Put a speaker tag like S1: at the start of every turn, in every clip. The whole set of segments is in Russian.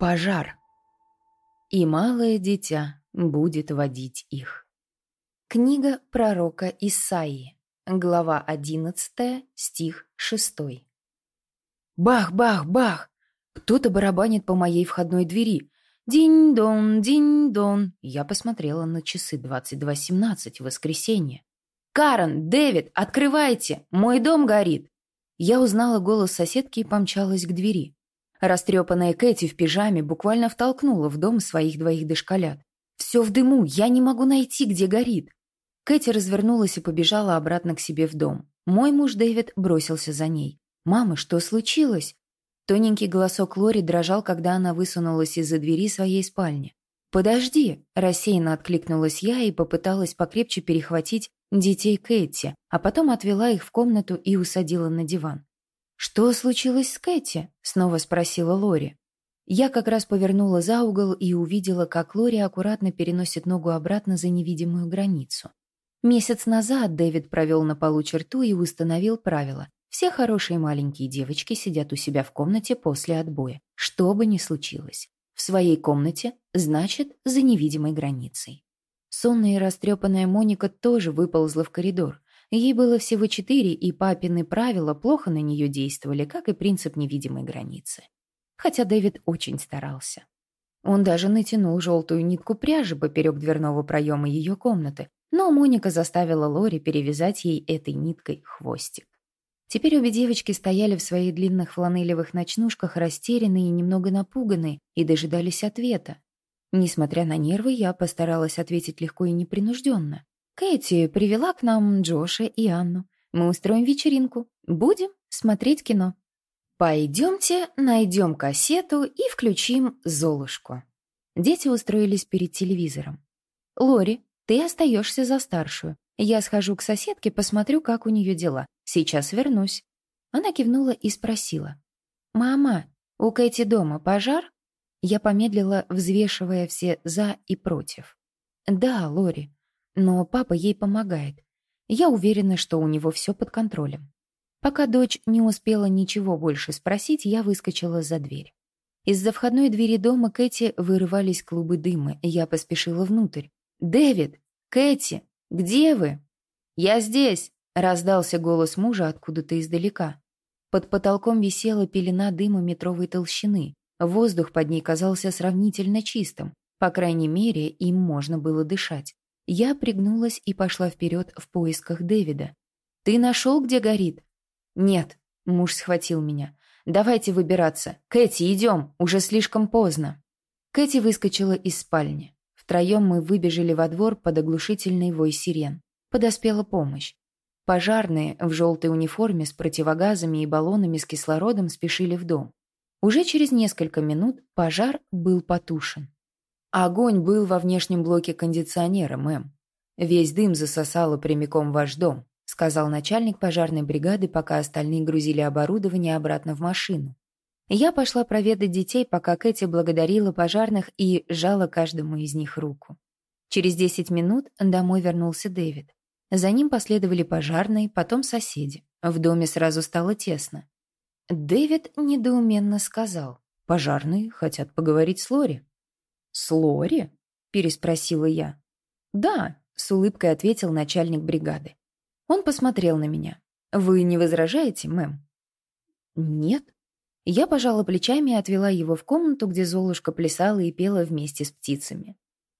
S1: Пожар. И малое дитя будет водить их. Книга пророка Исаии. Глава 11, стих 6. Бах, бах, бах! Кто-то барабанит по моей входной двери. Динь-дон, динь-дон. Я посмотрела на часы 22.17, воскресенье. «Карен, Дэвид, открывайте! Мой дом горит!» Я узнала голос соседки и помчалась к двери. Растрепанная Кэти в пижаме буквально втолкнула в дом своих двоих дошколят. «Все в дыму, я не могу найти, где горит». Кэти развернулась и побежала обратно к себе в дом. Мой муж Дэвид бросился за ней. «Мама, что случилось?» Тоненький голосок Лори дрожал, когда она высунулась из-за двери своей спальни. «Подожди!» – рассеянно откликнулась я и попыталась покрепче перехватить детей Кэти, а потом отвела их в комнату и усадила на диван. «Что случилось с Кэти?» — снова спросила Лори. Я как раз повернула за угол и увидела, как Лори аккуратно переносит ногу обратно за невидимую границу. Месяц назад Дэвид провел на полу черту и установил правило. Все хорошие маленькие девочки сидят у себя в комнате после отбоя, что бы ни случилось. В своей комнате, значит, за невидимой границей. Сонная и растрепанная Моника тоже выползла в коридор. Ей было всего четыре, и папины правила плохо на нее действовали, как и принцип невидимой границы. Хотя Дэвид очень старался. Он даже натянул желтую нитку пряжи поперек дверного проема ее комнаты, но Моника заставила Лори перевязать ей этой ниткой хвостик. Теперь обе девочки стояли в своих длинных фланелевых ночнушках, растерянные и немного напуганные, и дожидались ответа. Несмотря на нервы, я постаралась ответить легко и непринужденно. Кэти привела к нам Джоша и Анну. Мы устроим вечеринку. Будем смотреть кино. Пойдемте, найдем кассету и включим Золушку. Дети устроились перед телевизором. Лори, ты остаешься за старшую. Я схожу к соседке, посмотрю, как у нее дела. Сейчас вернусь. Она кивнула и спросила. «Мама, у Кэти дома пожар?» Я помедлила, взвешивая все «за» и «против». «Да, Лори, но папа ей помогает. Я уверена, что у него все под контролем. Пока дочь не успела ничего больше спросить, я выскочила за дверь. Из-за входной двери дома Кэти вырывались клубы дыма, и я поспешила внутрь. «Дэвид! Кэти! Где вы?» «Я здесь!» — раздался голос мужа откуда-то издалека. Под потолком висела пелена дыма метровой толщины. Воздух под ней казался сравнительно чистым. По крайней мере, им можно было дышать. Я пригнулась и пошла вперед в поисках Дэвида. «Ты нашел, где горит?» «Нет», — муж схватил меня. «Давайте выбираться. Кэти, идем, уже слишком поздно». Кэти выскочила из спальни. Втроем мы выбежали во двор под оглушительный вой сирен. Подоспела помощь. Пожарные в желтой униформе с противогазами и баллонами с кислородом спешили в дом. Уже через несколько минут пожар был потушен. Огонь был во внешнем блоке кондиционера, мэм. Весь дым засосало прямиком в ваш дом, сказал начальник пожарной бригады, пока остальные грузили оборудование обратно в машину. Я пошла проведать детей, пока Кэти благодарила пожарных и жала каждому из них руку. Через десять минут домой вернулся Дэвид. За ним последовали пожарные, потом соседи. В доме сразу стало тесно. Дэвид недоуменно сказал, «Пожарные хотят поговорить с Лори». «С Лори?» – переспросила я. «Да», – с улыбкой ответил начальник бригады. Он посмотрел на меня. «Вы не возражаете, мэм?» «Нет». Я пожала плечами и отвела его в комнату, где Золушка плясала и пела вместе с птицами.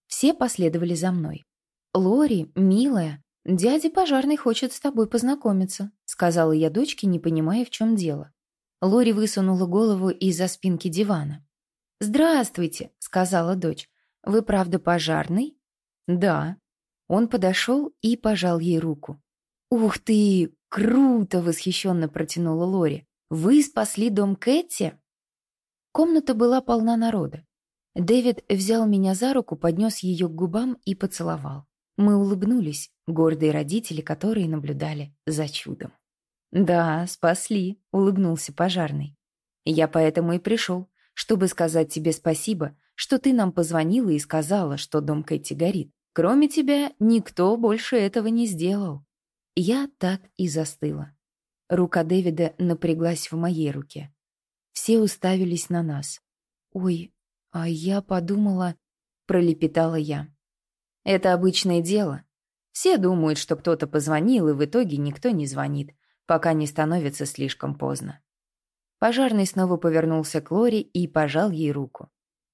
S1: Все последовали за мной. «Лори, милая, дядя пожарный хочет с тобой познакомиться», сказала я дочке, не понимая, в чем дело. Лори высунула голову из-за спинки дивана. «Здравствуйте», — сказала дочь. «Вы правда пожарный?» «Да». Он подошел и пожал ей руку. «Ух ты! Круто!» — восхищенно протянула Лори. «Вы спасли дом Кэти?» Комната была полна народа. Дэвид взял меня за руку, поднес ее к губам и поцеловал. Мы улыбнулись, гордые родители, которые наблюдали за чудом. «Да, спасли», — улыбнулся пожарный. «Я поэтому и пришел чтобы сказать тебе спасибо, что ты нам позвонила и сказала, что дом Кэти горит. Кроме тебя, никто больше этого не сделал». Я так и застыла. Рука Дэвида напряглась в моей руке. Все уставились на нас. «Ой, А я подумала, пролепетала я. Это обычное дело. Все думают, что кто-то позвонил, и в итоге никто не звонит, пока не становится слишком поздно. Пожарный снова повернулся к Лори и пожал ей руку.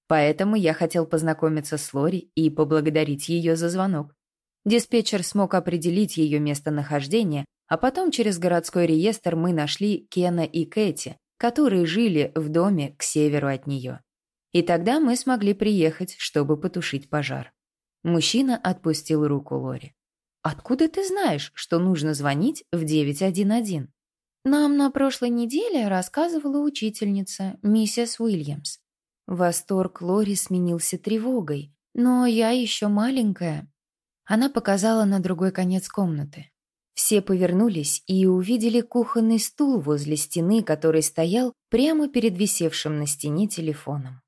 S1: Поэтому я хотел познакомиться с Лори и поблагодарить ее за звонок. Диспетчер смог определить ее местонахождение, а потом через городской реестр мы нашли Кена и Кэти, которые жили в доме к северу от нее. И тогда мы смогли приехать, чтобы потушить пожар. Мужчина отпустил руку Лори. «Откуда ты знаешь, что нужно звонить в 911?» «Нам на прошлой неделе рассказывала учительница, миссис Уильямс. Восторг Лори сменился тревогой. «Но я еще маленькая». Она показала на другой конец комнаты. Все повернулись и увидели кухонный стул возле стены, который стоял прямо перед висевшим на стене телефоном.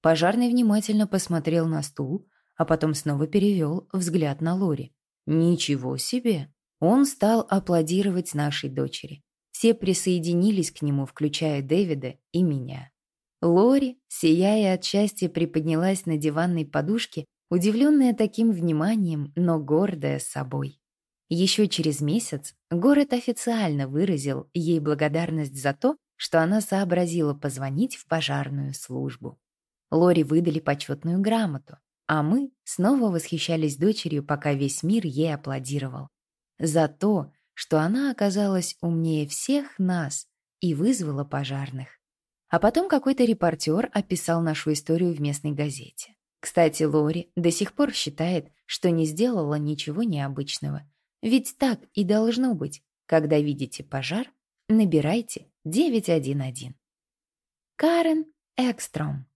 S1: Пожарный внимательно посмотрел на стул, а потом снова перевел взгляд на Лори. «Ничего себе!» Он стал аплодировать нашей дочери. Все присоединились к нему, включая Дэвида и меня. Лори, сияя от счастья, приподнялась на диванной подушке, удивленная таким вниманием, но гордая собой. Еще через месяц город официально выразил ей благодарность за то, что она сообразила позвонить в пожарную службу. Лори выдали почетную грамоту, а мы снова восхищались дочерью, пока весь мир ей аплодировал. За то, что она оказалась умнее всех нас и вызвала пожарных. А потом какой-то репортер описал нашу историю в местной газете. Кстати, Лори до сих пор считает, что не сделала ничего необычного. Ведь так и должно быть. Когда видите пожар, набирайте 911. Карен Экстром